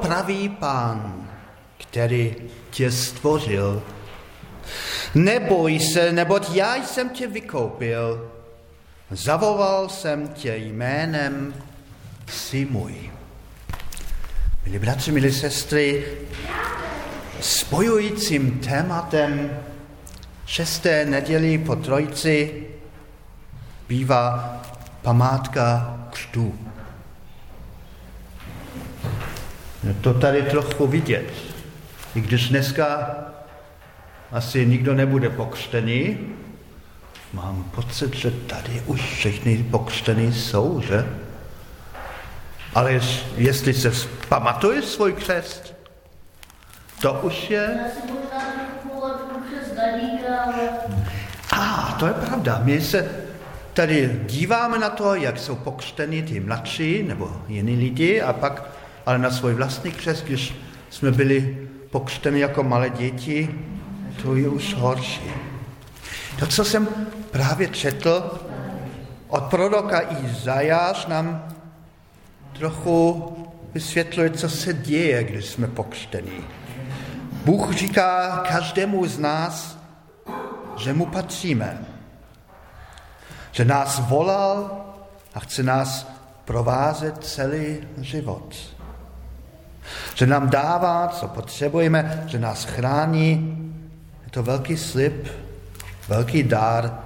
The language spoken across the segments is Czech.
Praví pán, který tě stvořil. Neboj se, neboť já jsem tě vykoupil. Zavolal jsem tě jménem, si můj. Milí bratři, milí sestry, spojujícím tématem šesté neděli po trojci bývá památka křtu. Je to tady trochu vidět. I když dneska asi nikdo nebude pokřtený, mám pocit, že tady už všechny pokřtený jsou, že? Ale jestli se pamatuje svůj křest, to už je... A, to je pravda. My se tady díváme na to, jak jsou pokřteni ty mladší nebo jiní lidi a pak ale na svůj vlastní křest, když jsme byli pokřteni jako malé děti, to je už horší. To, co jsem právě četl od proroka Izajáš, nám trochu vysvětluje, co se děje, když jsme pokřtení. Bůh říká každému z nás, že mu patříme. Že nás volal a chce nás provázet celý život. Že nám dává, co potřebujeme, že nás chrání. Je to velký slib, velký dár,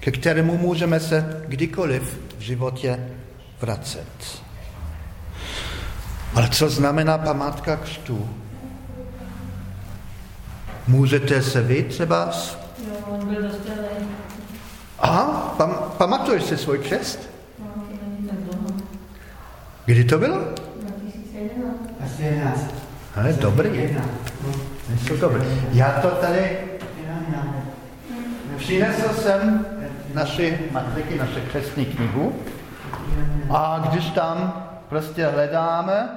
ke kterému můžeme se kdykoliv v životě vracet. Ale co znamená památka křtu? Můžete se vy třeba... Jo, on byl Aha, pam, pamatuješ si svůj křest? No, Kdy to bylo? 2011. Ale dobrý. Jsou dobrý. Já to tady přinesl jsem naši matriky, naše křestní knihu a když tam prostě hledáme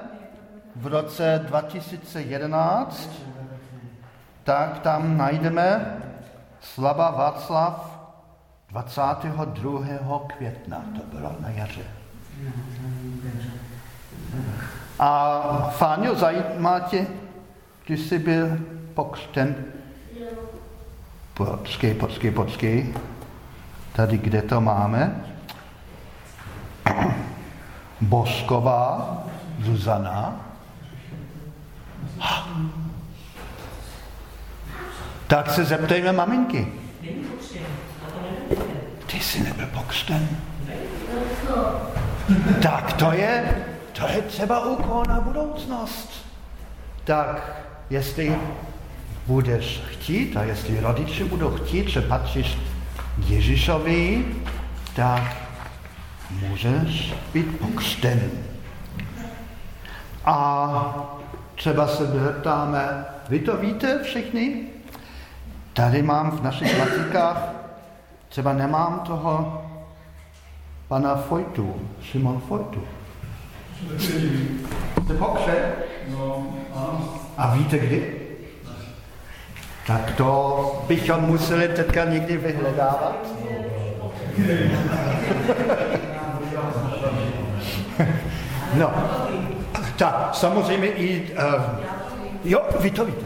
v roce 2011, tak tam najdeme Slava Václav 22. května, to bylo na jaře. A Fáňo, zajímá tě, když jsi byl pokřten? Počkej, počkej, počkej. Tady, kde to máme? Bosková, Zuzana. Tak se zeptejme maminky. Ty jsi nebyl pokřten. Tak to je, to je třeba úkol na budoucnost. Tak jestli budeš chtít a jestli rodiče budou chtít, že patříš Ježíšovi, tak můžeš být pokřten. A třeba se zeptáme, vy to víte všichni? Tady mám v našich matrikách, třeba nemám toho pana Fojtu, Simon Fojtu. Jste pokřen? No, ano. A víte kdy? Tak to bychom museli teďka někdy vyhledávat. No, tak samozřejmě i... Uh, jo, vy to víte.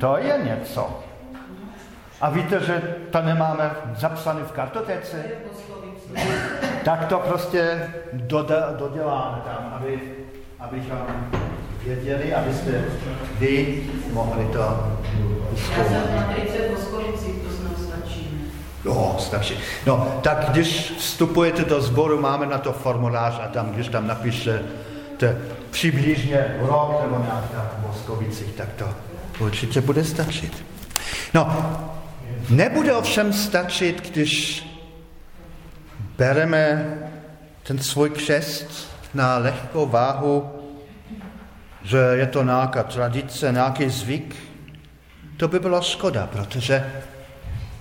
To je něco. A víte, že to nemáme zapsané v kartotéce? Tak to prostě doda, doděláme tam, aby, abychom věděli, abyste vy mohli to zkoumat. to snad stačí. Jo, stačí. No, tak když vstupujete do sboru, máme na to formulář a tam, když tam napíšete přibližně rok nebo nějak tak v Boskovicích, tak to určitě bude stačit. No, nebude ovšem stačit, když bereme ten svůj křest na lehkou váhu, že je to nějaká tradice, nějaký zvyk, to by bylo škoda, protože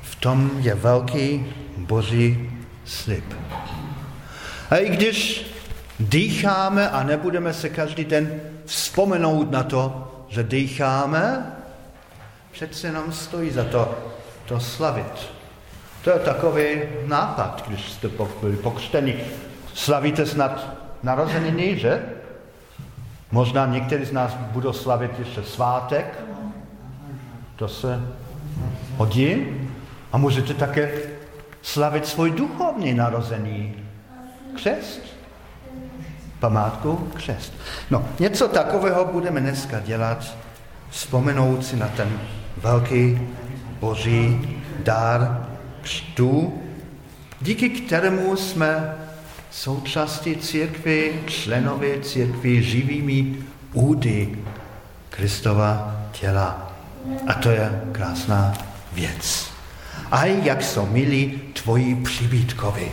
v tom je velký boží slib. A i když dýcháme a nebudeme se každý den vzpomenout na to, že dýcháme, přece nám stojí za to, to slavit. To je takový nápad, když jste byli pokřteni. slavíte snad narozeniny, že? Možná někteří z nás budou slavit ještě svátek. To se hodí. A můžete také slavit svůj duchovní narození. Křest. Památku křest. No, něco takového budeme dneska dělat, vzpomenout si na ten velký boží dar křtu, díky kterému jsme součástí církvy, členové církvy, živými údy Kristova těla. A to je krásná věc. A jak jsou milí tvoji přibítkovi.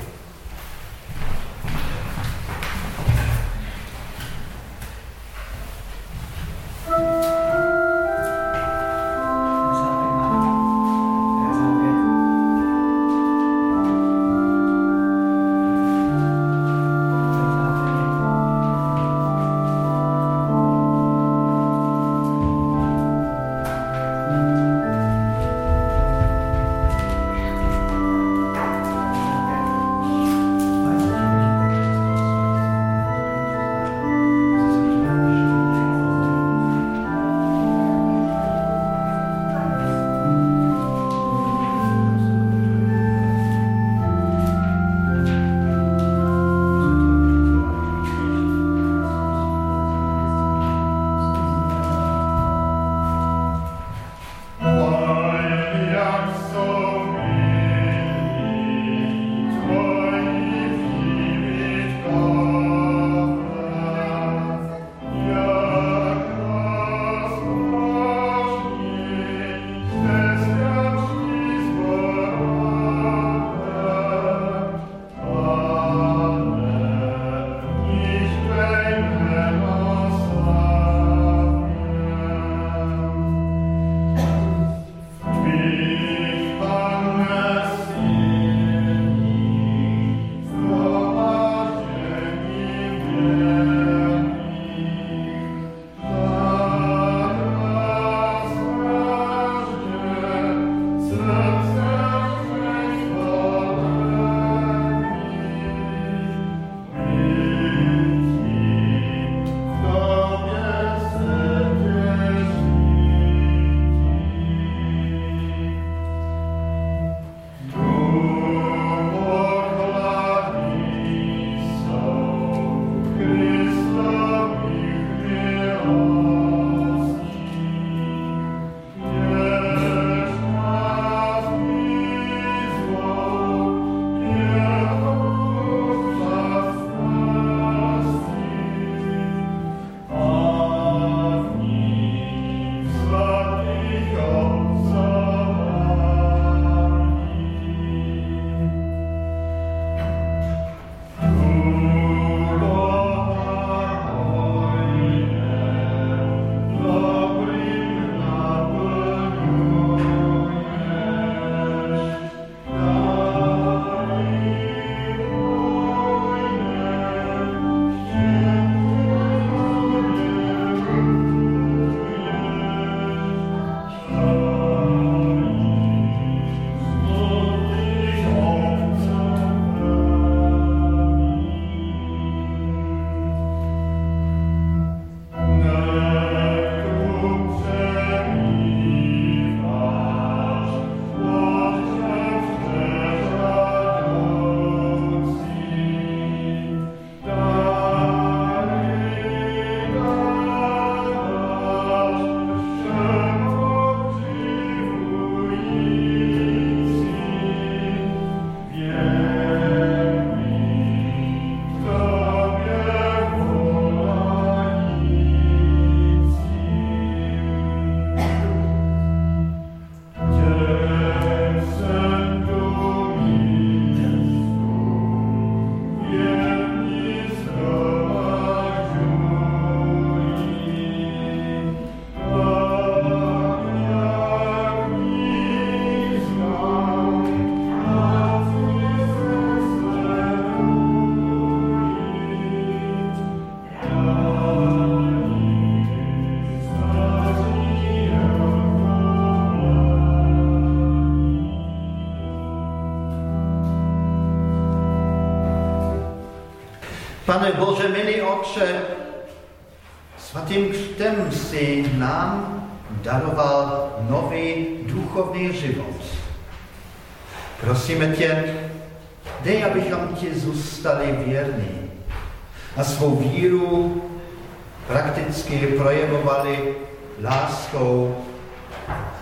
Projevovali láskou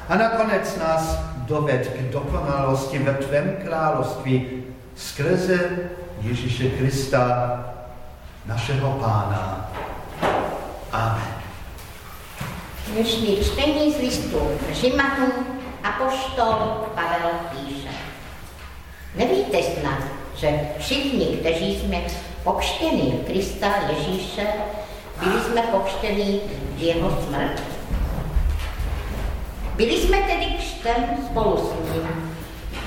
a nakonec nás doved k dokonalosti ve tvém království skrze Ježíše Krista, našeho Pána. Amen. Dnešní čtení z listu Římanů apoštol Pavel píše. Nevíte snad, že všichni, kteří jsme pokštěni Krista Ježíše, byli jsme pokštěni v jeho smrt? Byli jsme tedy křtem spolu s ním,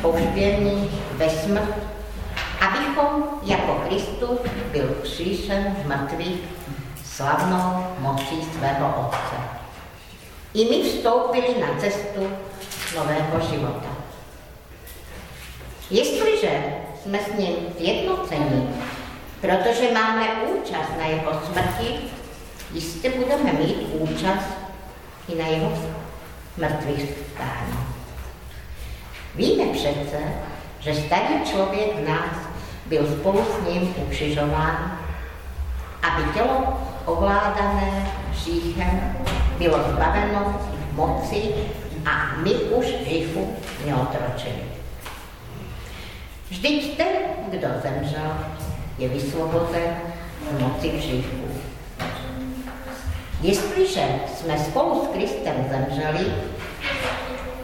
pohřběni ve smrt, abychom jako Kristus byl křížen z mrtvých slavnou mocí svého Otce. I my vstoupili na cestu nového života. Jestliže jsme s ním zjednoceni, protože máme účast na jeho smrti, jistě budeme mít účast i na jeho mrtvých stání. Víme přece, že starý člověk v nás byl spolu s ním ukřižován, aby tělo ovládané hříchem bylo zbaveno moci a my už hříchu neotročili. Vždyť ten, kdo zemřel, je vysvobozen moci hříchu. Jestliže jsme spolu s Kristem zemřeli,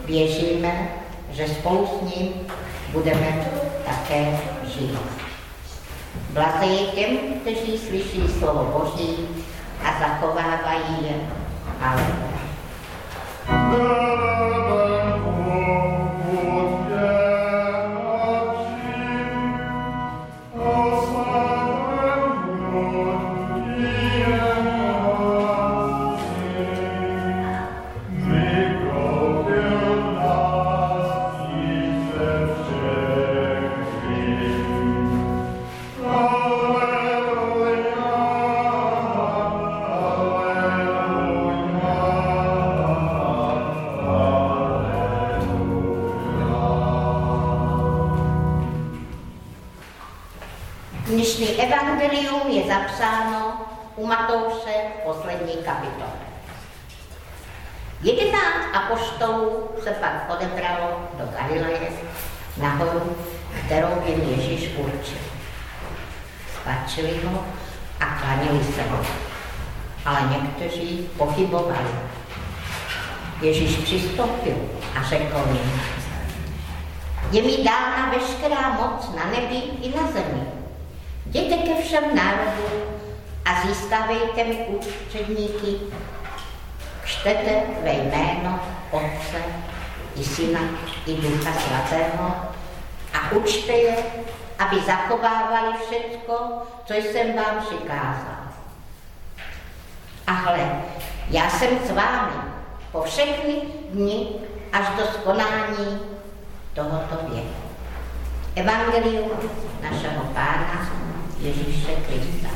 věříme, že spolu s ním budeme také žít. Blaze je těm, kteří slyší slovo Boží a zachovávají je. Aleluja. Apoštolů se pak odebralo do Galileje na horu, kterou jim Ježíš určil. Spatřili ho a klanili se ho, ale někteří pochybovali. Ježíš přistoupil a řekl jim, je mi dána veškerá moc na nebi i na zemi. Jděte ke všem národům a získávejte mi úředníky, křtete ve jméno Otce i Syna i Ducha Svatého a učte je, aby zachovávali všecko, co jsem vám přikázal. A hle, já jsem s vámi po všechny dny až do skonání tohoto věku. Evangelium našeho Pána Ježíše Krista.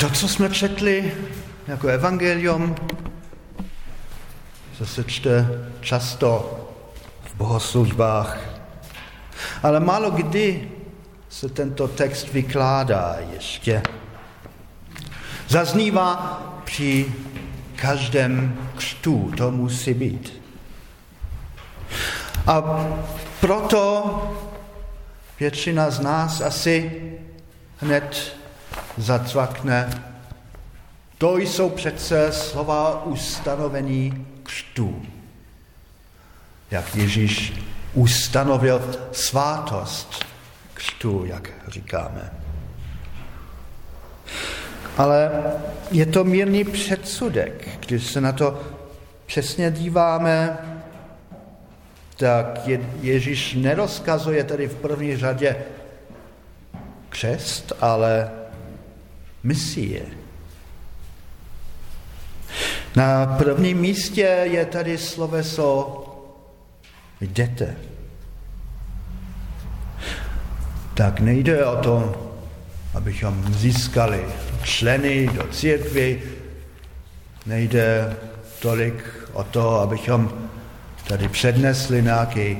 To, co jsme četli jako evangelium, se čte často v bohoslužbách, ale málo kdy se tento text vykládá ještě. Zaznívá při každém křtu, to musí být. A proto většina z nás asi hned zacvakne. To jsou přece slova ustanovení křtu. Jak Ježíš ustanovil svátost křtu, jak říkáme. Ale je to mírný předsudek, když se na to přesně díváme, tak Ježíš nerozkazuje tady v první řadě křest, ale misie. Na prvním místě je tady sloveso jděte. Tak nejde o to, abychom získali členy do církvy, nejde tolik o to, abychom tady přednesli nějaké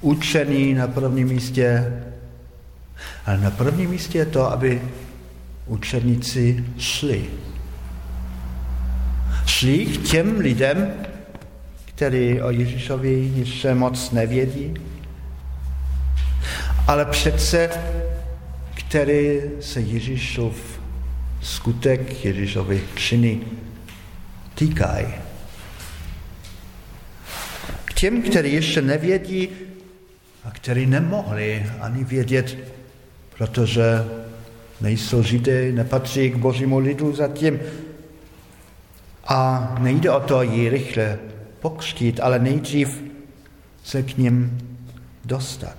učení na prvním místě, ale na prvním místě je to, aby učeníci šli. Šli k těm lidem, kteří o Ježíšovi ještě moc nevědí, ale přece, který se Ježíšov skutek, Ježíšovi činy týkají. K těm, kteří ještě nevědí a kteří nemohli ani vědět, protože nejsou židé, nepatří k božímu lidu zatím. A nejde o to ji rychle pokřtít, ale nejdřív se k ním dostat.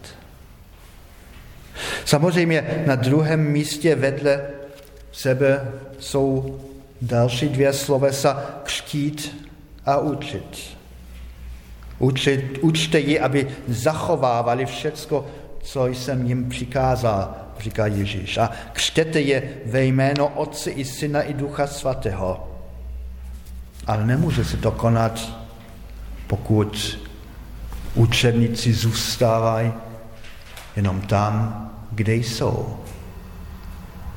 Samozřejmě na druhém místě vedle sebe jsou další dvě slovesa křtít a učit. Učit, učte ji, aby zachovávali všecko, co jsem jim přikázal, říká Ježíš. A křtěte je ve jméno Otce i Syna i Ducha Svatého. Ale nemůže se to konat, pokud učebníci zůstávají jenom tam, kde jsou.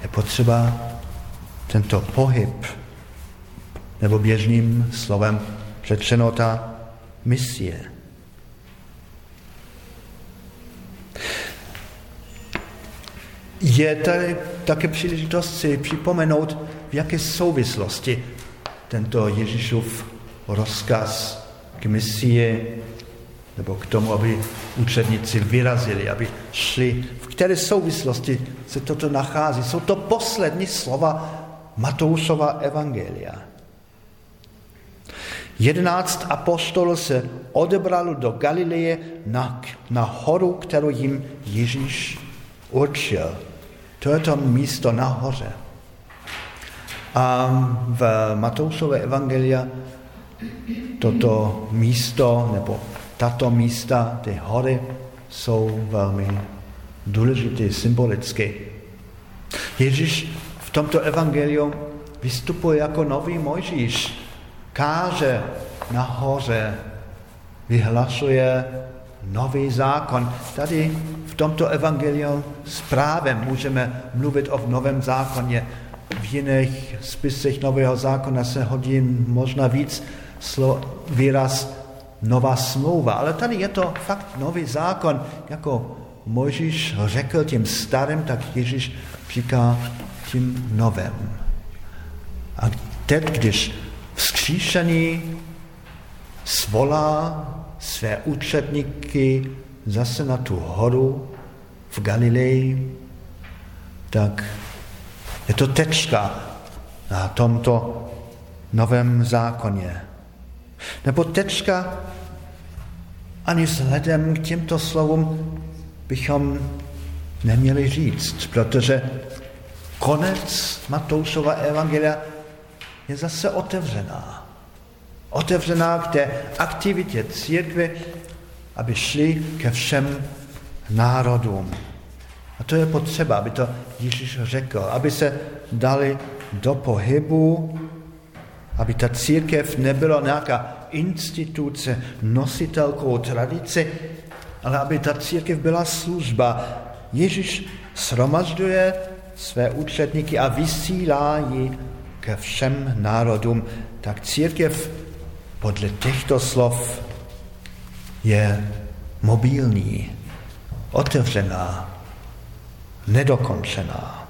Je potřeba tento pohyb, nebo běžným slovem řečeno ta misie. Je tady také příležitost si připomenout, v jaké souvislosti tento Ježíšův rozkaz k misii nebo k tomu, aby učedníci vyrazili, aby šli. V které souvislosti se toto nachází? Jsou to poslední slova Matoušova evangelia. Jedenáct apostolů se odebralo do Galileje na, na horu, kterou jim Ježíš určil. To je to místo nahoře. A v Matoušové evangelia toto místo nebo tato místa, ty hory, jsou velmi důležité, symbolické. Ježíš v tomto evangeliu vystupuje jako nový Mojžíš, káže nahoře, vyhlašuje nový zákon. Tady v tomto evangeliu s právem můžeme mluvit o novém zákoně. V jiných spisech nového zákona se hodí možná víc výraz nová smlouva, ale tady je to fakt nový zákon, jako Mojžíš řekl tím starým, tak Ježíš říká tím novém. A teď, když vzkříšený svolá své učetníky zase na tu horu v Galileji, tak je to tečka na tomto novém zákoně. Nebo tečka ani vzhledem k těmto slovům bychom neměli říct, protože konec Matoušova evangelia je zase otevřená. Otevřená k té aktivitě církve, aby šli ke všem národům. A to je potřeba, aby to Ježíš řekl, aby se dali do pohybu, aby ta církev nebyla nějaká instituce, nositelkou tradice, ale aby ta církev byla služba. Ježíš sromažďuje své účetníky a vysílá ji ke všem národům. Tak církev podle těchto slov je mobilní, otevřená, nedokončená.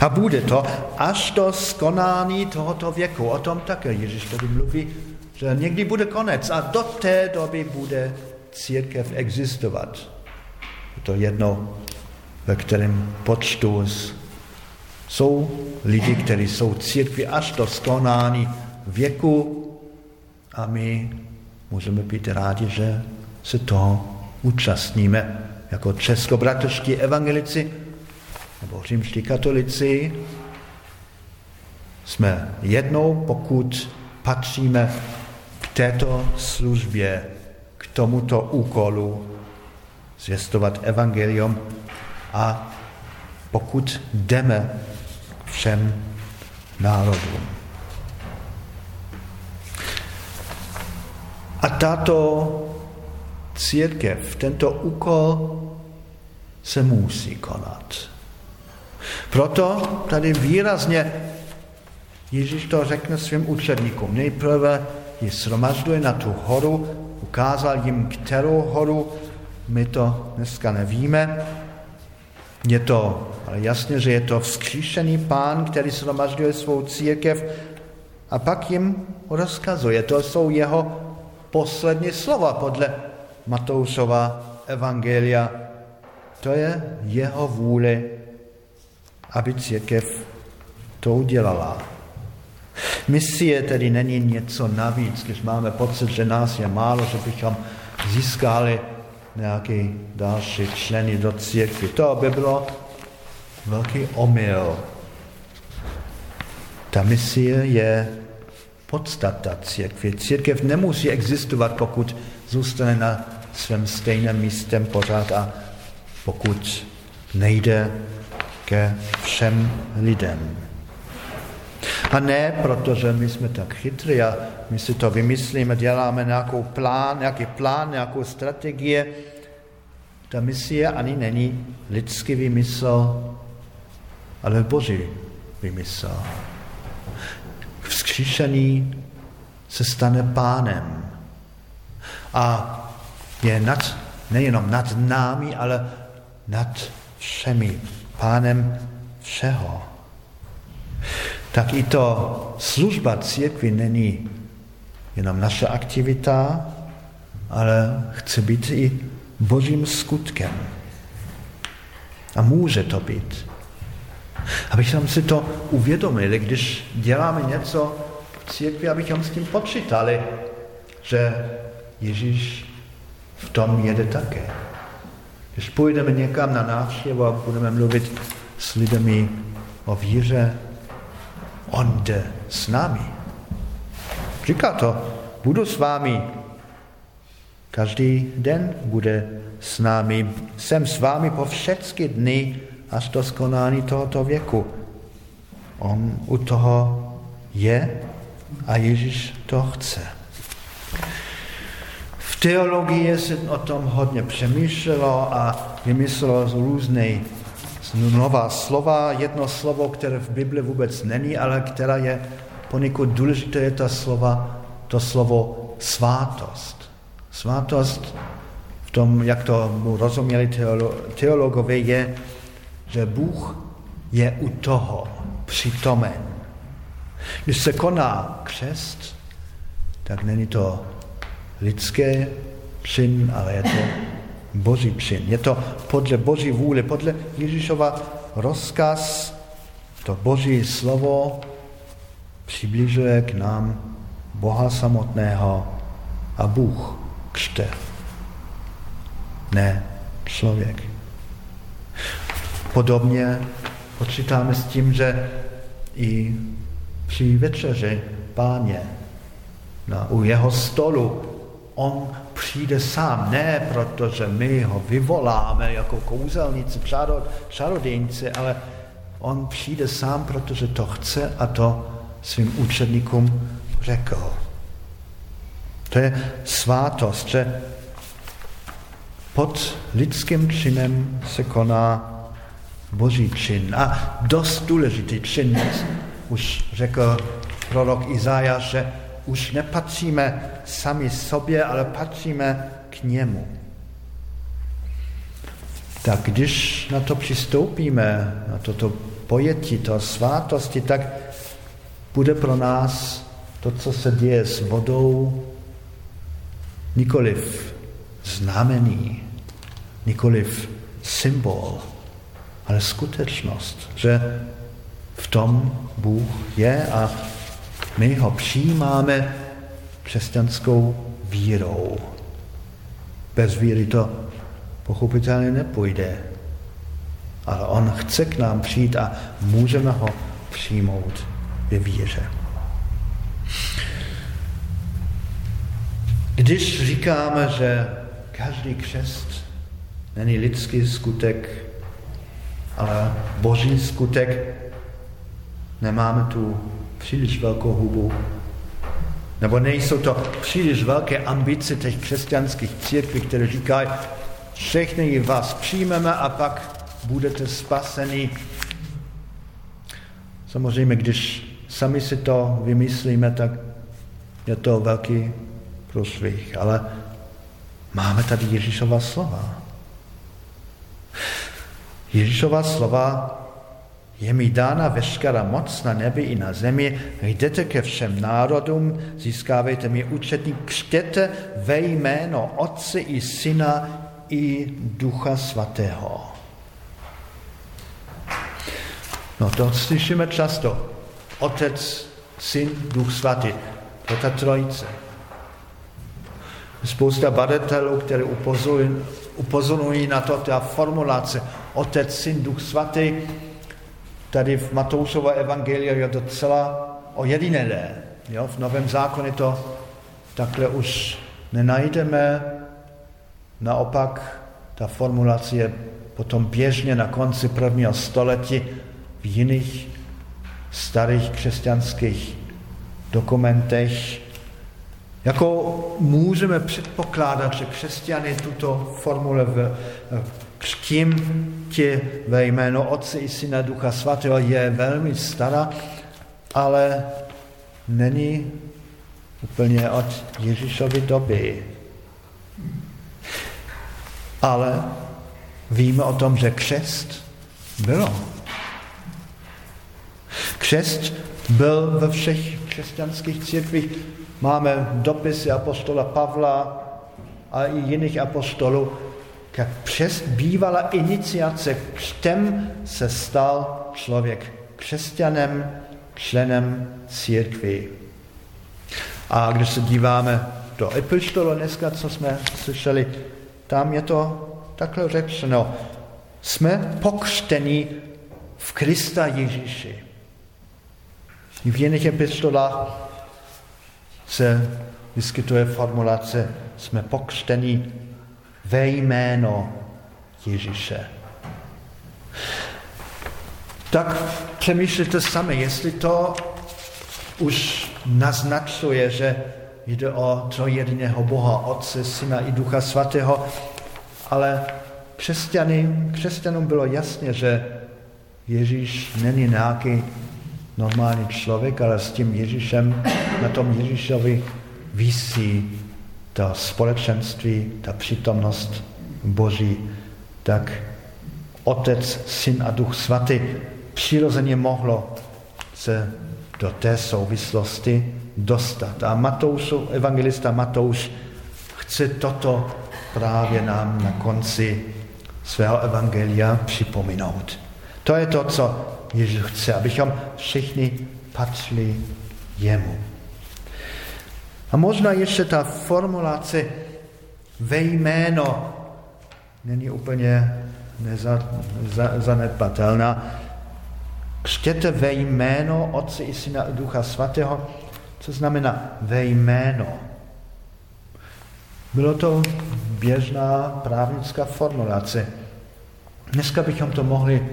A bude to až do skonání tohoto věku. O tom také Ježíš tady mluví, že někdy bude konec a do té doby bude církev existovat. Je to jedno, ve kterém počtu jsou lidi, kteří jsou církvi až do skonání věku a my můžeme být rádi, že se toho účastníme jako českobratrští evangelici nebo římští katolici. Jsme jednou, pokud patříme k této službě, k tomuto úkolu zvěstovat evangelium a pokud jdeme všem národům. A tato církev, tento úkol se musí konat. Proto tady výrazně Ježíš to řekne svým učedníkům. Nejprve ji sromažďuje na tu horu, ukázal jim, kterou horu, my to dneska nevíme. Je to ale jasně, že je to vzkříšený pán, který sromažďuje svou církev a pak jim rozkazuje. To jsou jeho poslední slova podle Matoušova evangelia. To je jeho vůle, aby církev to udělala. Misie tedy není něco navíc, když máme pocit, že nás je málo, že bychom získali nějaký další členy do církvy. To by bylo velký omyl. Ta misie je podstata církve. Církev nemusí existovat, pokud zůstane na svém stejném místem pořád a pokud nejde ke všem lidem. A ne, protože my jsme tak chytří a my si to vymyslíme, děláme nějakou plán, nějaký plán, nějakou strategie. Ta misie ani není lidský vymysl, ale boží vymysl. Vzkříšený se stane pánem a je nad, nejenom nad námi, ale nad všemi, pánem všeho. Tak i to služba církvy není jenom naše aktivita, ale chce být i božím skutkem. A může to být. Abychom si to uvědomili, když děláme něco v církvi, abychom s tím počítali, že Ježíš v tom jede také. Když půjdeme někam na návštěvu a budeme mluvit s lidmi o víře, on jde s námi. Říká to, budu s vámi. Každý den bude s námi. Jsem s vámi po všechny dny až do skonání tohoto věku. On u toho je a Ježíš to chce. V teologii se o tom hodně přemýšlelo a vymyslelo různé nová slova. Jedno slovo, které v Bibli vůbec není, ale která je poněkud důležité, je ta slova, to slovo svátost. Svátost v tom, jak to rozuměli teolo, teologové, je že Bůh je u toho přítomen. Když se koná křest, tak není to lidské čin, ale je to boží čin. Je to podle boží vůle, podle Ježíšova rozkaz, to boží slovo přibližuje k nám Boha samotného a Bůh křte. Ne člověk. Podobně počítáme s tím, že i při večeři páně na, u jeho stolu on přijde sám, ne protože my ho vyvoláme jako kouzelníci, čarodejníci, ale On přijde sám, protože to chce a to svým učedníkům řekl. To je svátost, že pod lidským činem se koná boží čin. A dost důležitý čin, už řekl prorok Izájáš, že už nepatříme sami sobě, ale patříme k němu. Tak když na to přistoupíme, na toto pojetí, to svátosti, tak bude pro nás to, co se děje s vodou, nikoliv znamení, nikoliv symbol, ale skutečnost, že v tom Bůh je a my ho přijímáme křesťanskou vírou. Bez víry to pochopitelně nepůjde. Ale on chce k nám přijít a můžeme ho přijmout ve víře. Když říkáme, že každý křest není lidský skutek, ale boží skutek, nemáme tu příliš velkou hubu. Nebo nejsou to příliš velké ambice těch křesťanských církví, které říkají, všechny vás přijmeme a pak budete spaseni. Samozřejmě, když sami si to vymyslíme, tak je to velký průšvih. Ale máme tady Ježíšova slova. Ježíšova slova je mi dána veškerá moc na nebi i na zemi, jdete ke všem národům, získávejte mi účetní, křtěte ve jméno Otce i Syna i Ducha Svatého. No to slyšíme často. Otec, Syn, Duch Svatý. To je ta trojice. Spousta badatelů, které upozorňují na to, ta formulace Otec, Syn, Duch Svatý, tady v Matoušova evangelia je docela ojedinělé. Jo? V Novém zákoně to takhle už nenajdeme. Naopak ta formulace je potom běžně na konci prvního století v jiných starých křesťanských dokumentech. Jako můžeme předpokládat, že křesťany tuto formule v, křtím tě ve jméno Otce i Syna Ducha Svatého je velmi stará, ale není úplně od Ježíšovy doby. Ale víme o tom, že křest bylo. Křest byl ve všech křesťanských církvích. Máme dopisy apostola Pavla a i jiných apostolů, jak přes bývala iniciace křtem se stal člověk křesťanem, členem církvy. A když se díváme do epištolu dneska, co jsme slyšeli, tam je to takhle řečeno. Jsme pokřtení v Krista Ježíši. V jiných epistolách se vyskytuje formulace jsme pokřtení ve jméno Ježíše. Tak přemýšlíte sami, jestli to už naznačuje, že jde o trojediného Boha, Otce, Syna i Ducha Svatého, ale křesťanům bylo jasně, že Ježíš není nějaký normální člověk, ale s tím Ježíšem, na tom Ježíšovi visí to společenství, ta přítomnost Boží, tak Otec, Syn a Duch Svatý přirozeně mohlo se do té souvislosti dostat. A Matouš, evangelista Matouš chce toto právě nám na konci svého evangelia připomenout. To je to, co Ježíš chce, abychom všichni patřili jemu. A možná ještě ta formulace ve jméno není úplně nezanedbatelná. Křtěte ve jméno Otce i Syna Ducha Svatého, co znamená ve jméno. Bylo to běžná právnická formulace. Dneska bychom to mohli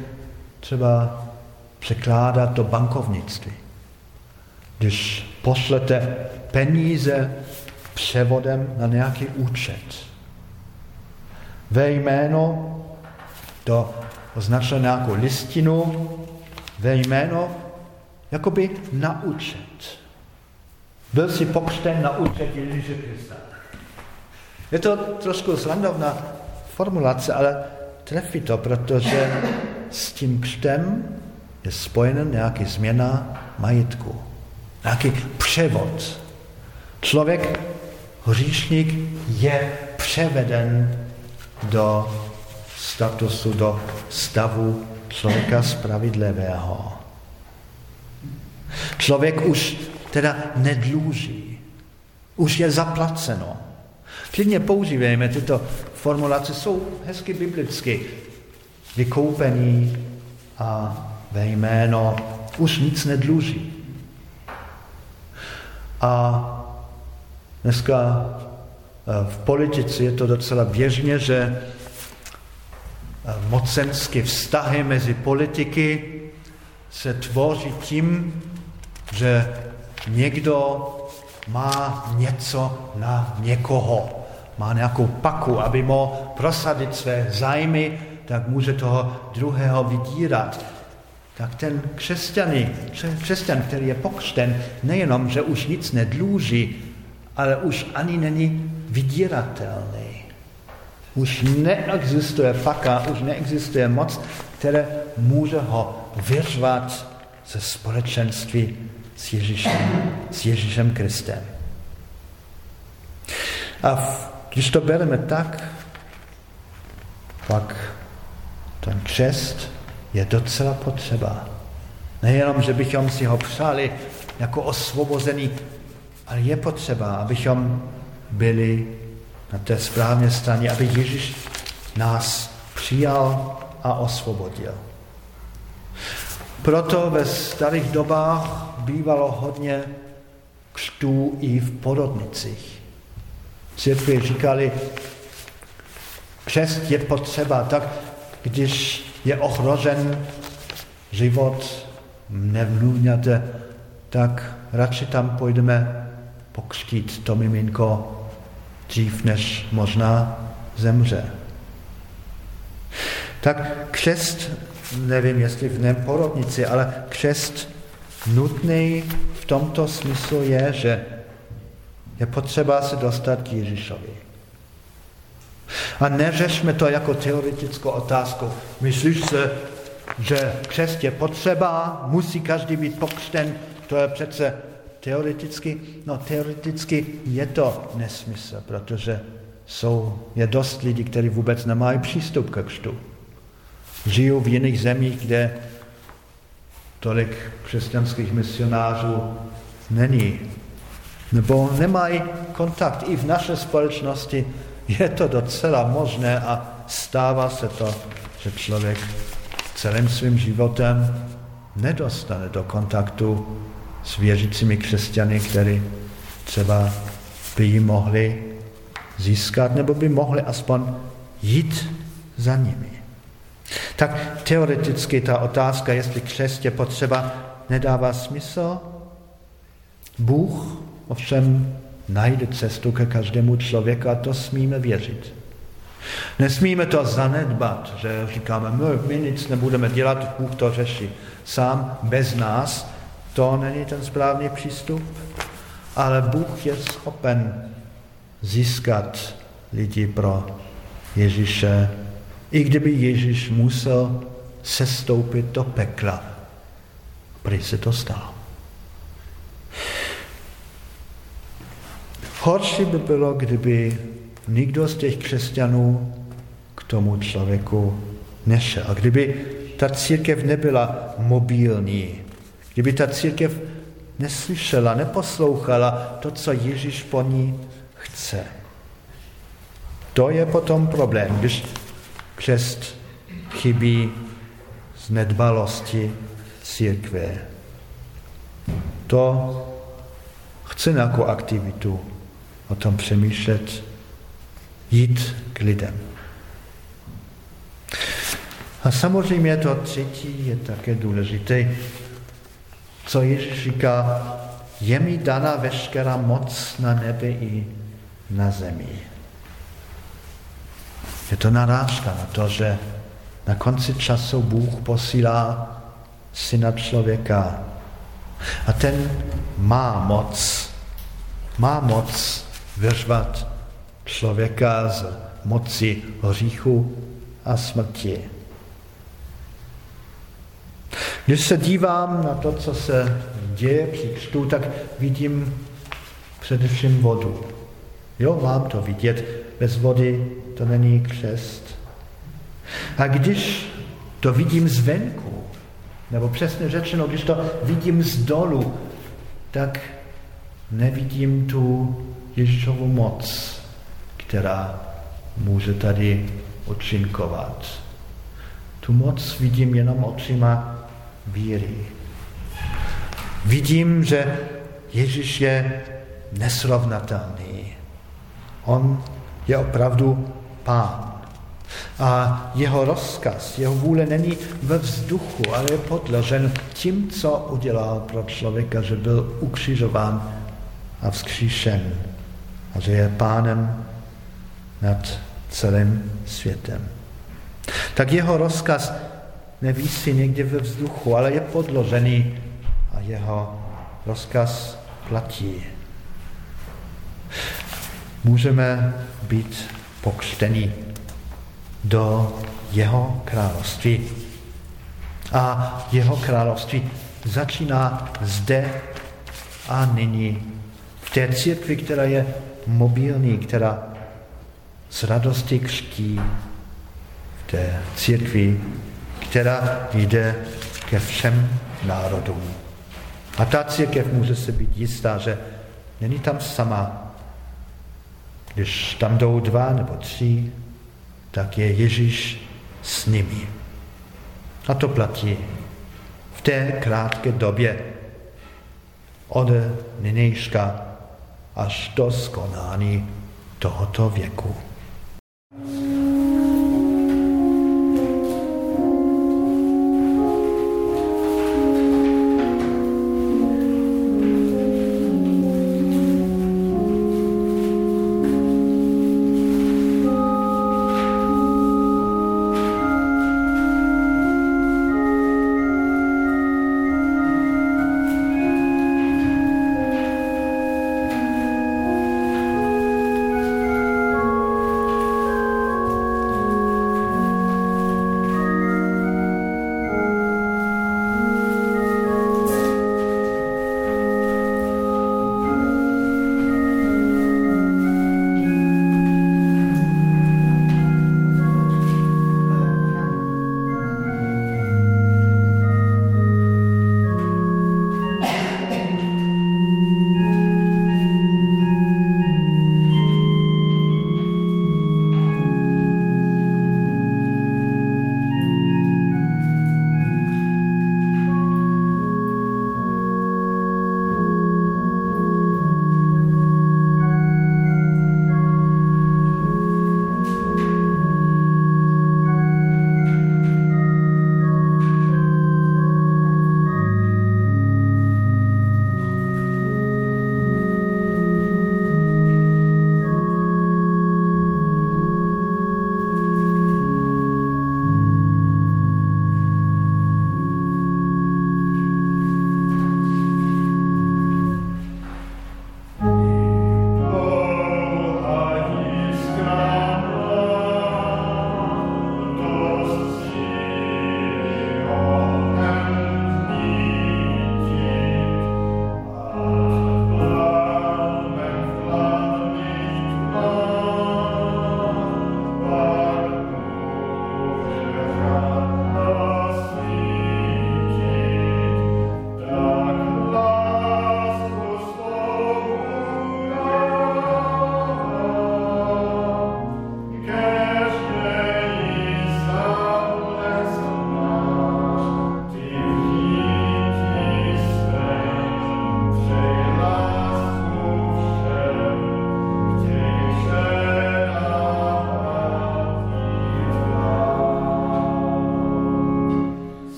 třeba překládat do bankovnictví. Když pošlete peníze převodem na nějaký účet. Ve jméno to označuje nějakou listinu, ve jméno jakoby na účet. Byl si pokřten na účet Ježíše Krista. Je to trošku slandovná formulace, ale trefí to, protože s tím křtem je spojena nějaký změna majetku, nějaký převod. Člověk, hříšník, je převeden do statusu, do stavu člověka spravedlivého. Člověk už teda nedluží, už je zaplaceno. Klidně používejme tyto formulace, jsou hezky biblicky. Vykoupení a ve jméno už nic nedluží. A dneska eh, v politice je to docela běžně, že eh, mocenské vztahy mezi politiky se tvoří tím, že někdo má něco na někoho, má nějakou paku, aby mohl prosadit své zájmy, tak může toho druhého vydírat. Tak ten křesťany, křesťan, který je pokřten, nejenom, že už nic nedluží, ale už ani není vydíratelný. Už neexistuje paka, už neexistuje moc, které může ho vyřvat ze společenství s Ježíšem, s Ježíšem Kristem. A když to bereme tak, pak ten křest je docela potřeba. Nejenom, že bychom si ho přáli jako osvobozený, ale je potřeba, abychom byli na té správné straně, aby Ježíš nás přijal a osvobodil. Proto ve starých dobách bývalo hodně křtů i v porodnicích. Církvi říkali, křest je potřeba, tak když je ohrožen život nevnůvňate, tak radši tam půjdeme pokřtít to miminko dřív, než možná zemře. Tak křest nevím, jestli v neporodnici, ale křest nutný v tomto smyslu je, že je potřeba se dostat k Ježíšovi. A neřešme to jako teoretickou otázku. Myslíš se, že křest je potřeba, musí každý být pokřten, to je přece teoreticky, no teoreticky je to nesmysl, protože jsou, je dost lidí, kteří vůbec nemají přístup ke křtu žijou v jiných zemích, kde tolik křesťanských misionářů není. Nebo nemají kontakt. I v naší společnosti je to docela možné a stává se to, že člověk celým svým životem nedostane do kontaktu s věřícími křesťany, který třeba by ji mohli získat, nebo by mohli aspoň jít za nimi. Tak teoreticky ta otázka, jestli křest je potřeba, nedává smysl. Bůh ovšem najde cestu ke každému člověku a to smíme věřit. Nesmíme to zanedbat, že říkáme, my, my nic nebudeme dělat, Bůh to řeší. Sám bez nás, to není ten správný přístup, ale Bůh je schopen získat lidi pro Ježíše i kdyby Ježíš musel sestoupit do pekla. Prý se to stalo. Horší by bylo, kdyby nikdo z těch křesťanů k tomu člověku nešel. A kdyby ta církev nebyla mobilní, kdyby ta církev neslyšela, neposlouchala to, co Ježíš po ní chce. To je potom problém, když křest chybí z nedbalosti církve. To chce nějakou aktivitu o tom přemýšlet, jít k lidem. A samozřejmě to třetí je také důležité, co Ježíš říká, je mi dana veškerá moc na nebi i na zemi. Je to narážka na to, že na konci času Bůh posílá syna člověka. A ten má moc, má moc vyřvat člověka z moci hříchu a smrti. Když se dívám na to, co se děje při křtu, tak vidím především vodu. Jo, mám to vidět. Bez vody to není křest. A když to vidím zvenku, nebo přesně řečeno, když to vidím z dolu, tak nevidím tu Ježíšovu moc, která může tady očinkovat. Tu moc vidím jenom očima víry. Vidím, že Ježíš je nesrovnatelný. On je opravdu pán. A jeho rozkaz, jeho vůle není ve vzduchu, ale je podložen tím, co udělal pro člověka, že byl ukřižován a vzkříšen a že je pánem nad celým světem. Tak jeho rozkaz nevísí někde ve vzduchu, ale je podložený a jeho rozkaz platí. Můžeme být pokřtení do jeho království. A jeho království začíná zde a nyní. V té církvi, která je mobilní, která s radostí křtí. V té církvi, která jde ke všem národům. A ta církev může se být jistá, že není tam sama. Když tam jdou dva nebo tři, tak je Ježíš s nimi. A to platí v té krátké době od nynějška až do skonání tohoto věku.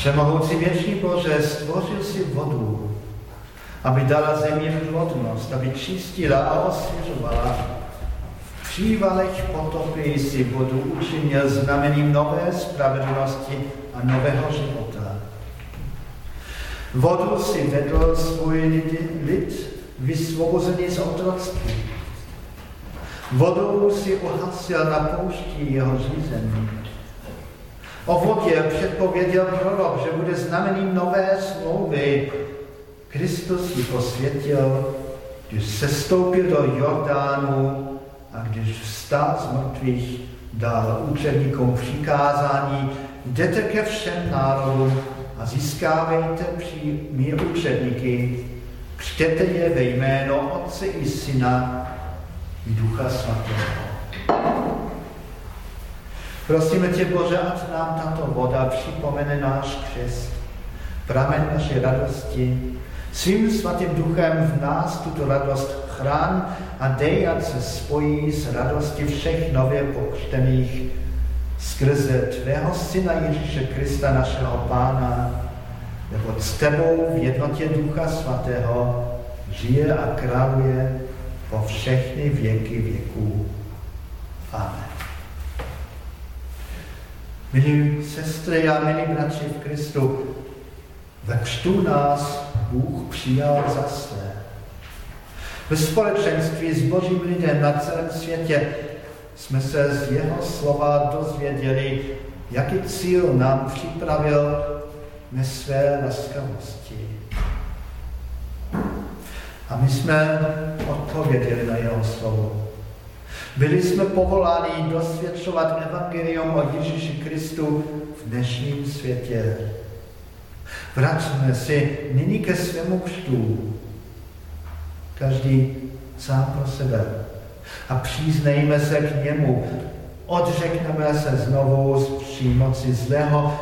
Všemohoucí věčný Bože, stvořil si vodu, aby dala země plodnost, aby čistila a osvěžovala. V přívalech potopy si vodu učinil znamením nové spravedlnosti a nového života. Vodu si vedl svůj lid, vysvobozený z otroctví. Vodou si uhasil na poušti jeho řízení. O vodě předpověděl prorok, že bude znamením nové smlouvy. Kristus ji posvětil, když se stoupil do Jordánu a když vstal z mrtvých, dal učeníkům přikázání, jdete ke všem národům a získávejte při mý učedníky, křtěte je ve jméno Otce i Syna i Ducha Svatého. Prosíme tě, Bože, ať nám tato voda připomene náš křest, pramen naší radosti. Svým svatým duchem v nás tuto radost chrán a dej, ať se spojí s radostí všech nově pokřtených skrze Tvého Syna Ježíše Krista, našeho Pána, nebo s Tebou v jednotě Ducha Svatého žije a králuje po všechny věky věků. Amen. Milí sestry a milí bratři v Kristu, ve křtu nás Bůh přijal za své. Ve společenství s Božím lidem na celém světě jsme se z jeho slova dozvěděli, jaký cíl nám připravil ve své laskavosti. A my jsme odpověděli na jeho slovo. Byli jsme povoláni dosvědčovat evangelium o Ježíši Kristu v dnešním světě. Vraťme si nyní ke svému křtu. Každý sám pro sebe. A přiznejme se k němu. Odřekneme se znovu z přímoci zlého.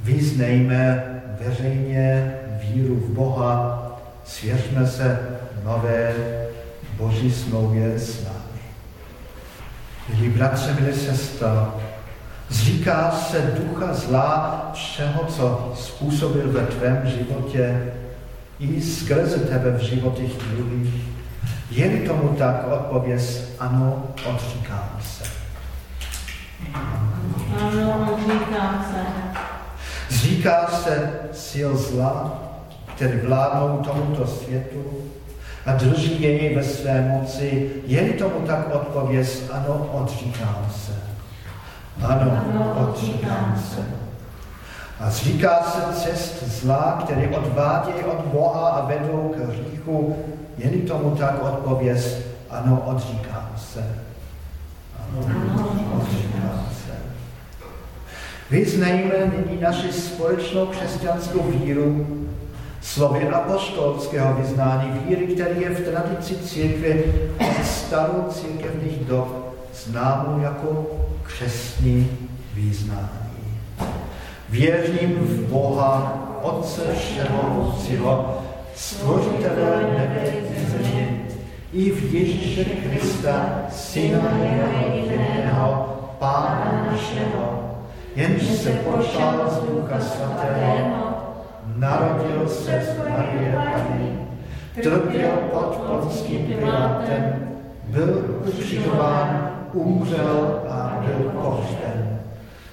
Vyznejme veřejně víru v Boha. Svěřme se nové Boží smlouvě s námi. Milí bratře, milí sestra, zříká se ducha zla všeho, co způsobil ve tvém životě i skrze tebe v životech druhých. Je-li tomu tak, odpověz ano, odříkám se. Ano, odříkám se. Zříká se sil zla, který vládnou tomuto světu, a drží jej ve své moci, jen tomu tak odpověz, ano, odříkám se. Ano, odříkám se. A zříká se cest zla, který odvádějí od Boha a vedou k hříchu, jen tomu tak odpověz, ano, odříkám se. Ano, odříkám se. Vyznejme nyní naši společnou křesťanskou víru, slovy apoštolského vyznání víry, který je v tradici církve od starou církevních dob známou jako křesní vyznání. Věřím v Boha, Otce všemohoucího, stvořitele nebe i země, i v Ježíše Krista, Syna jediného, Pána našeho, jenž se pošal z Ducha Svatého, narodil se z Marie Pany, trpěl pod Ponským Pilátem, byl ukřižován, umřel a byl pohřben.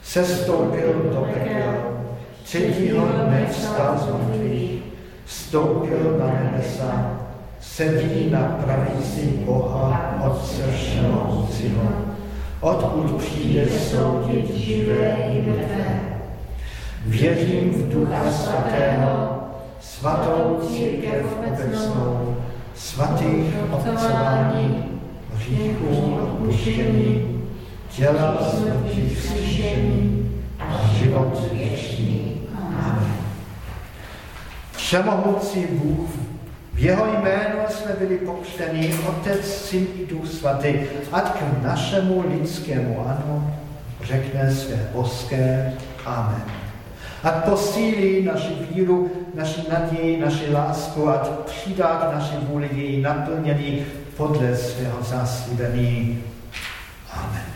Sestoupil do pekel, třetího dne vstal z mrtvých, vstoupil na nebesa, sedí na pravici Boha Otce Všemohoucího, odkud přijde soudit živé i mrtvé. Věřím v Ducha Svatého, svatou církev obecnou, svatých obcování, hříchů odpuštění, těla smrti vzkříšení a život věčný. Amen. Všemohoucí Bůh, v jeho jménu jsme byli pokřteni, Otec, Syn i Duch Svatý, ať k našemu lidskému ano řekne své boské Amen. Ať posílí naši víru, naši naději, naši lásku, ať přidá k naší vůli její naplnění podle svého zaslíbení. Amen.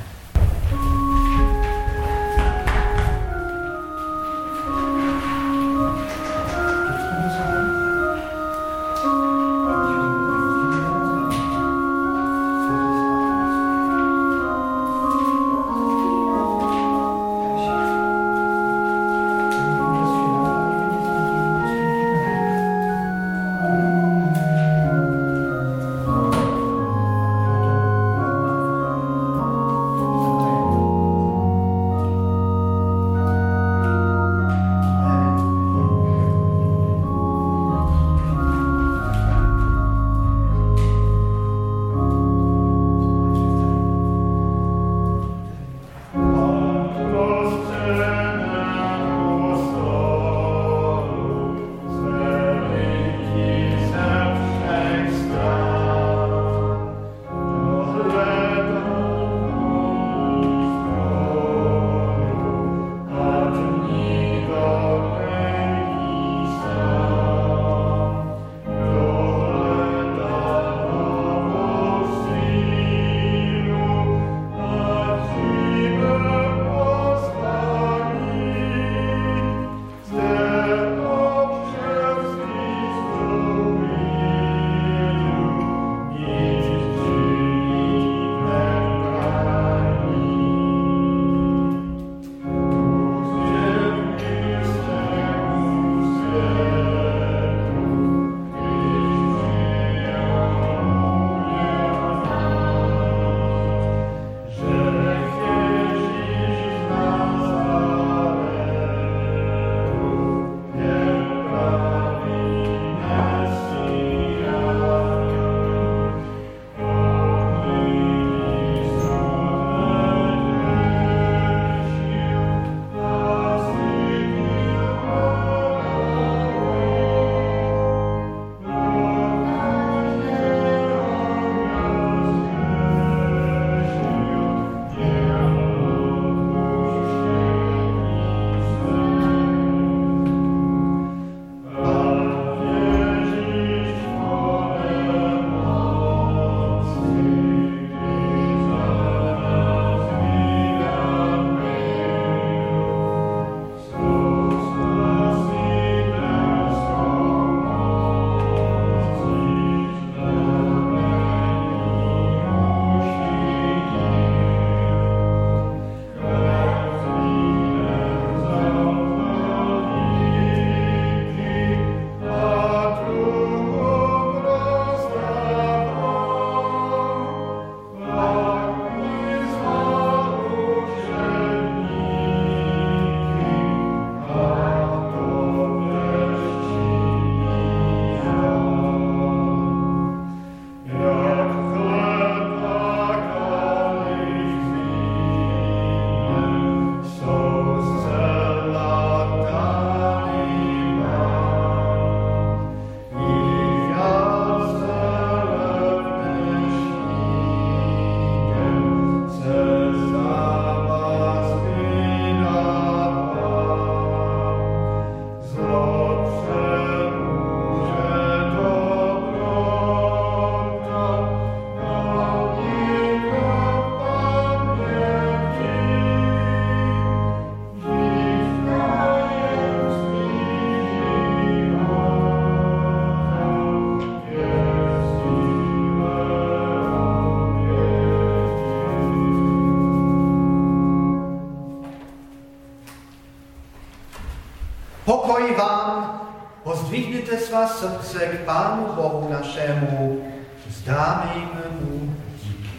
Pánu Bohu našemu, vzdávejme mu díky.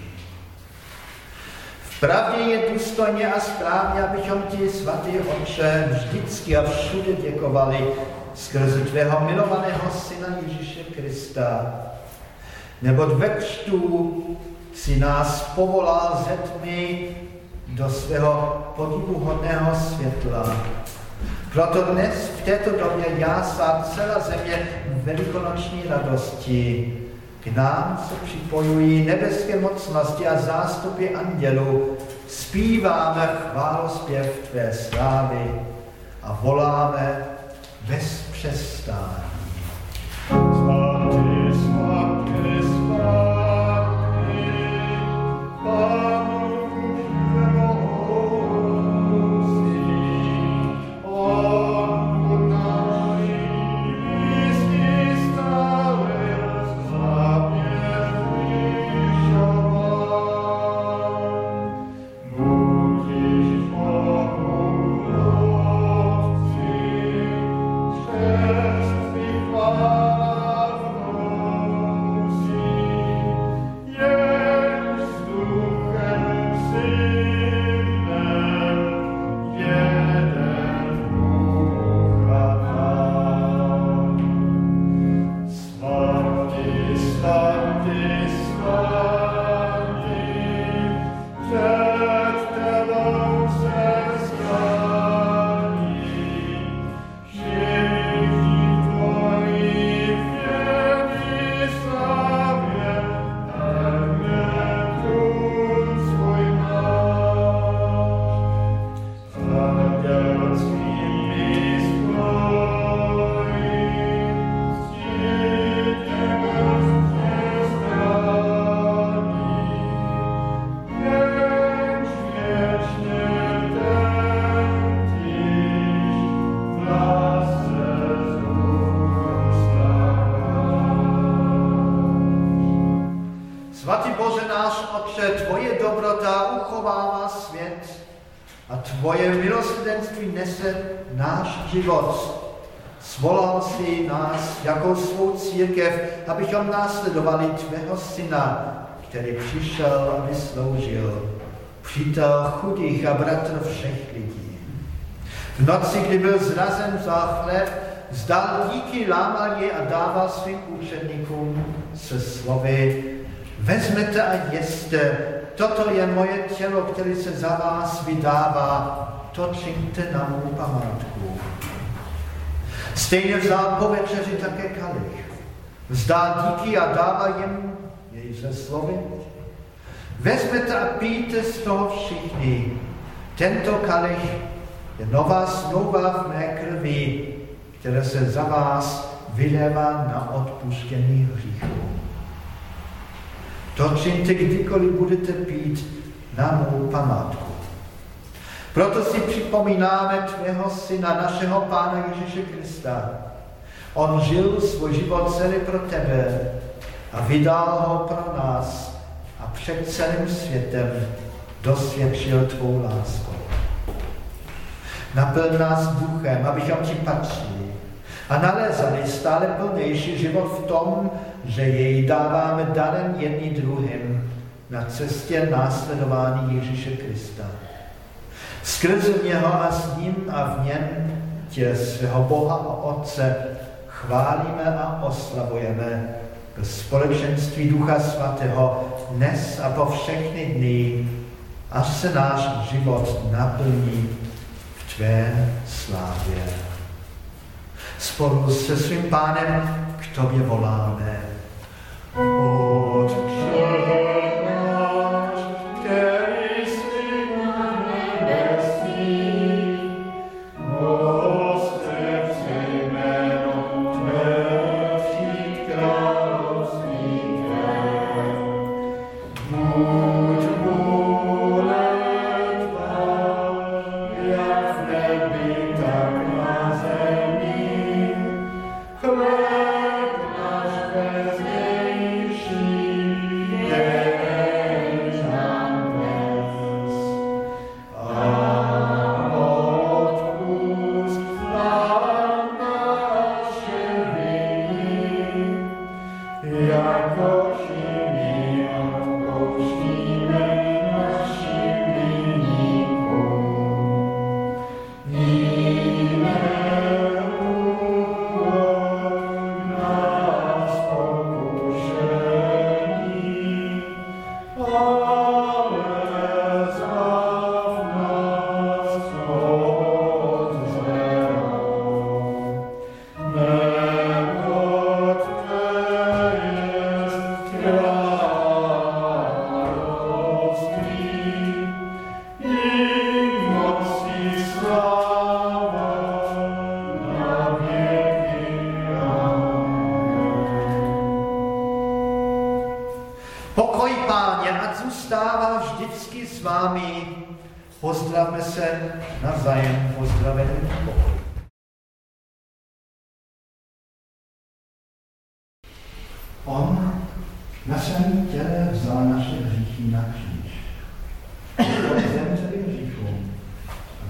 V pravdě je důstojně a správně, abychom ti, svatý Otče, vždycky a všude děkovali skrze tvého milovaného Syna Ježíše Krista. Neboť ve křtu si nás povolal ze tmy do svého podivuhodného světla. Proto dnes v této době jásá celá země velikonoční radosti. K nám se připojují nebeské mocnosti a zástupy andělů. Zpíváme chválospěv Tvé slávy a voláme bez přestání. Život. Svolal si nás jako svou církev, abychom následovali tvého syna, který přišel, aby sloužil. Přítel chudých a bratr všech lidí. V noci, kdy byl zrazen za chleb, zdal díky, lámal je a dával svým učeníkům se slovy Vezmete a jeste, toto je moje tělo, které se za vás vydává, to na mou památku. Stejně vzal po večeři také kalich. Vzdá díky a dává jim jej ze slovy. Vezmete a pijte z toho všichni. Tento kalich je nová smlouva v mé krvi, která se za vás vylévá na odpuštění hříchů. To čiňte, kdykoliv budete pít na mou památku. Proto si připomínáme tvého syna, našeho Pána Ježíše Krista. On žil svůj život celý pro tebe a vydal ho pro nás a před celým světem dosvědčil tvou lásku. Naplň nás duchem, abychom ti patřili a nalézali stále plnější život v tom, že jej dáváme darem jedni druhým na cestě následování Ježíše Krista. Skrze něho a s ním a v něm tě svého Boha a Otce chválíme a oslavujeme k společenství Ducha Svatého dnes a po všechny dny, až se náš život naplní v Tvé slávě. Spolu se svým pánem k Tobě voláme. Otče,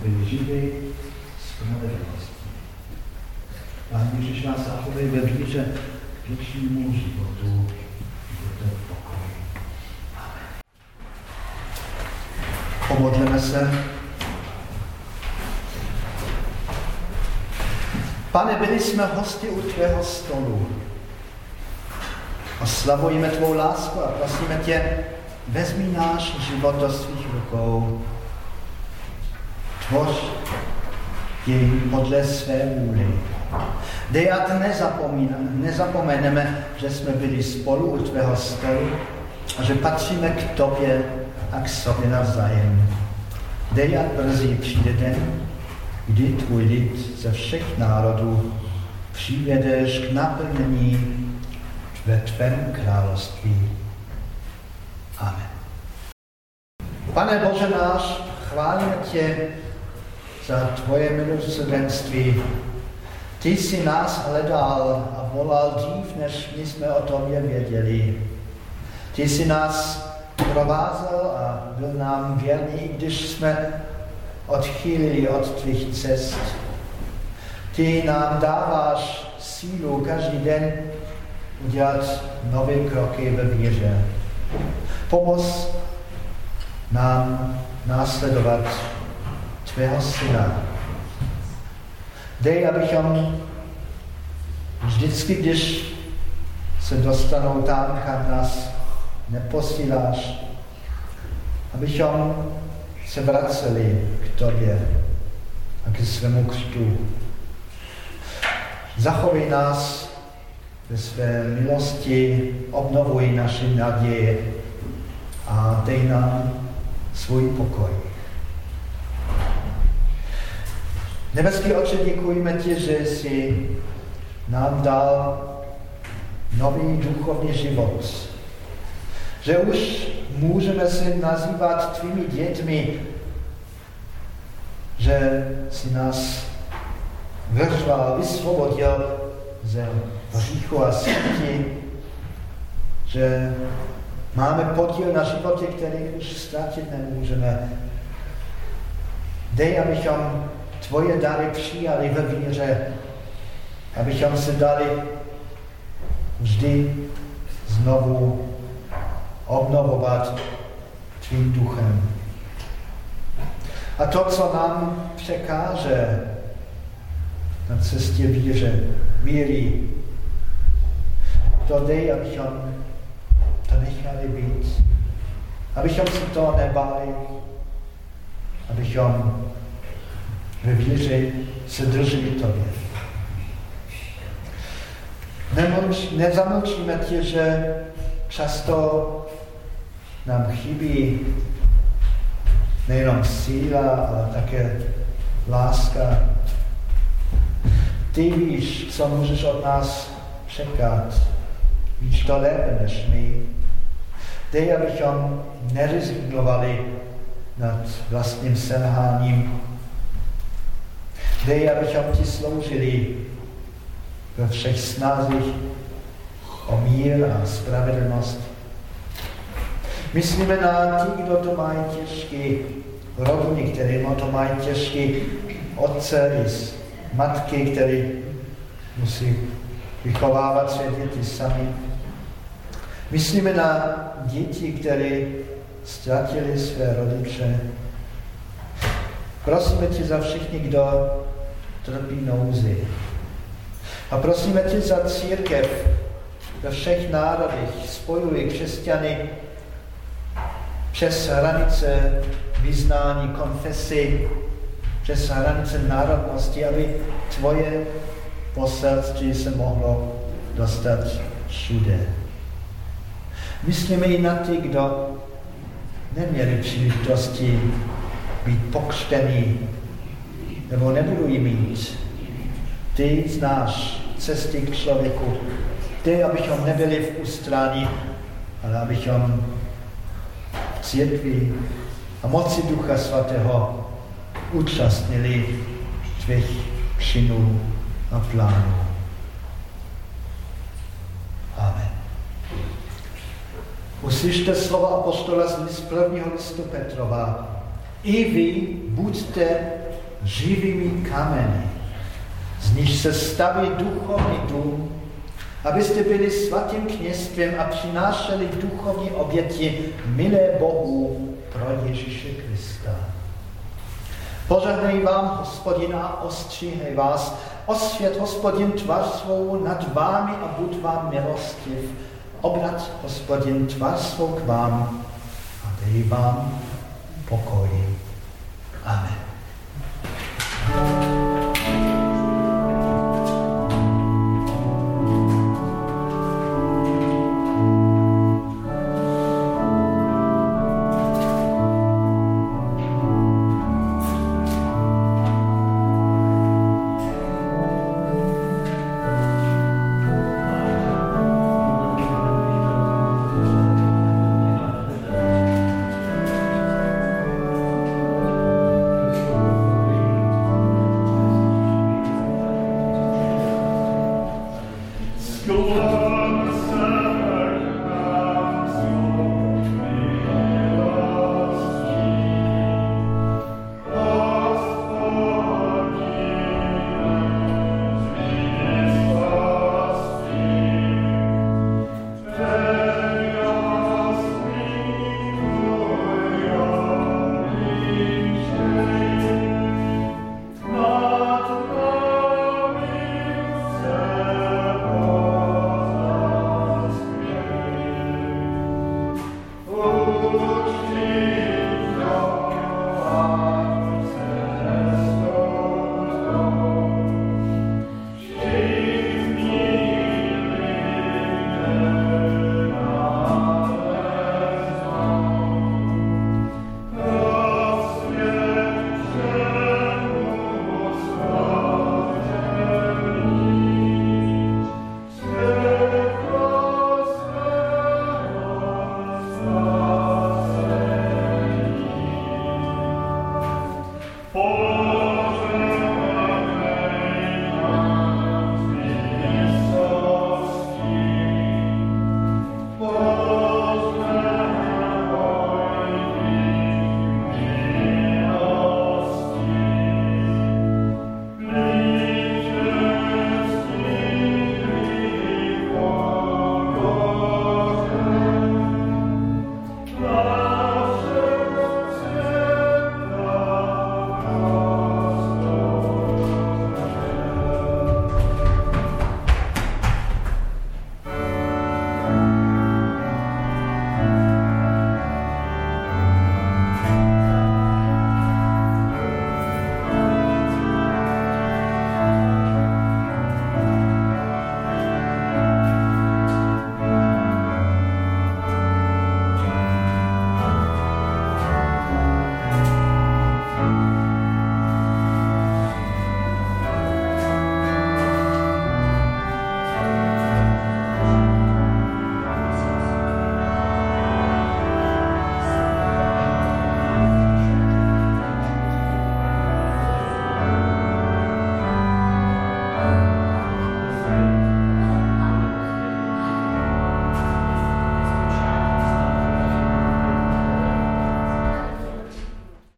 a byl živý spravedlností. Pán Ježíš nás zachovej ve víře k věčnímu životu, životu pokoji. Amen. Pomodleme se. Pane, byli jsme hosty u tvého stolu. Oslavujeme tvou lásku a prosíme tě, vezmi náš život do svých rukou. Tvoř jej podle své vůli. Dej, ať nezapomeneme, že jsme byli spolu u tvého stolu a že patříme k tobě a k sobě navzájem. Dej, ať brzy přijde den, kdy tvůj lid ze všech národů přivedeš k naplnění ve tvém království. Amen. Pane Bože náš, chválíme tě za tvoje milosrdenství. Ty jsi nás hledal a volal dřív, než my jsme o je věděli. Ty jsi nás provázel a byl nám věrný, když jsme odchýlili od tvých cest. Ty nám dáváš sílu každý den udělat nové kroky ve víře. Pomoz nám následovat tvého syna. Dej, abychom vždycky, když se dostanou tam, kam nás neposíláš, abychom se vraceli k tobě a k svému křtu. Zachovej nás ve své milosti, obnovuj naši naděje a dej nám svůj pokoj. Nebeský Otče, děkujeme ti, že jsi nám dal nový duchovní život. Že už můžeme se nazývat tvými dětmi, že si nás vyřval, vysvobodil ze hříchu a smrti, že máme podíl na životě, který už ztratit nemůžeme. Dej, abychom tvoje dary přijali ve víře, abychom se dali vždy znovu obnovovat tvým duchem. A to, co nám překáže na cestě víře, víry, to dej, abychom to nechali být, abychom si to nebali, abychom ve víře se drželi tobě. Nemlč, nezamlčíme tě, že často nám chybí nejenom síla, ale také láska. Ty víš, co můžeš od nás čekat. Víš to lépe než my. Dej, abychom nerezignovali nad vlastním selháním Dej, abychom ti sloužili ve všech snázích o mír a spravedlnost. Myslíme na ty, kdo to mají těžké, rodiny, které to mají těžké, otce i matky, které musí vychovávat své děti sami. Myslíme na děti, které ztratili své rodiče. Prosíme tě za všichni, kdo trpí nouzy. A prosíme tě za církev ve všech národech, spojuji křesťany přes hranice vyznání, konfesy, přes hranice národnosti, aby tvoje poselství se mohlo dostat všude. Myslíme i na ty, kdo neměli příležitosti být pokřtený nebo nebudu ji mít. Ty znáš cesty k člověku. Ty, abychom nebyli v ústraní, ale abychom církvi a moci Ducha Svatého účastnili tvých činů a plánů. Amen. Uslyšte slova apostola z prvního listu Petrova. I vy buďte živými kameny, z nich se staví duchovní dům, abyste byli svatým kněstvem a přinášeli duchovní oběti milé Bohu pro Ježíše Krista. Požehnej vám, hospodina, ostříhej vás, osvět, hospodin, tvář svou nad vámi a buď vám milostiv. Obrat, hospodin, tvář svou k vám a dej vám pokoj. Amen.